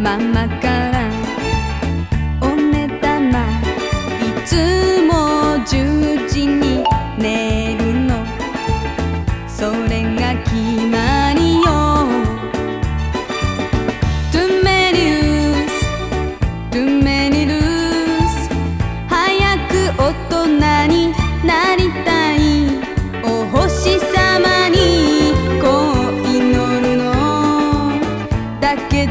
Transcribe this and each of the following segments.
慢慢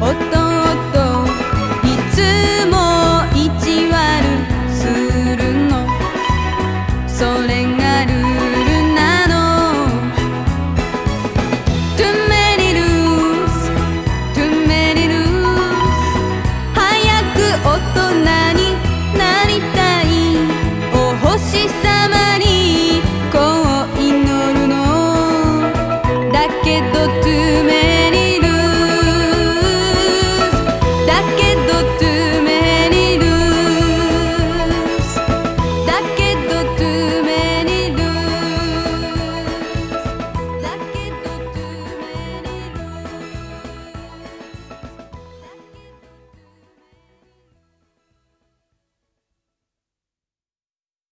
弟いつも意地悪するの。それがルールなの。トゥメ many rules 早く大人になりたい。お星まにこう祈るの。だけどトゥメリス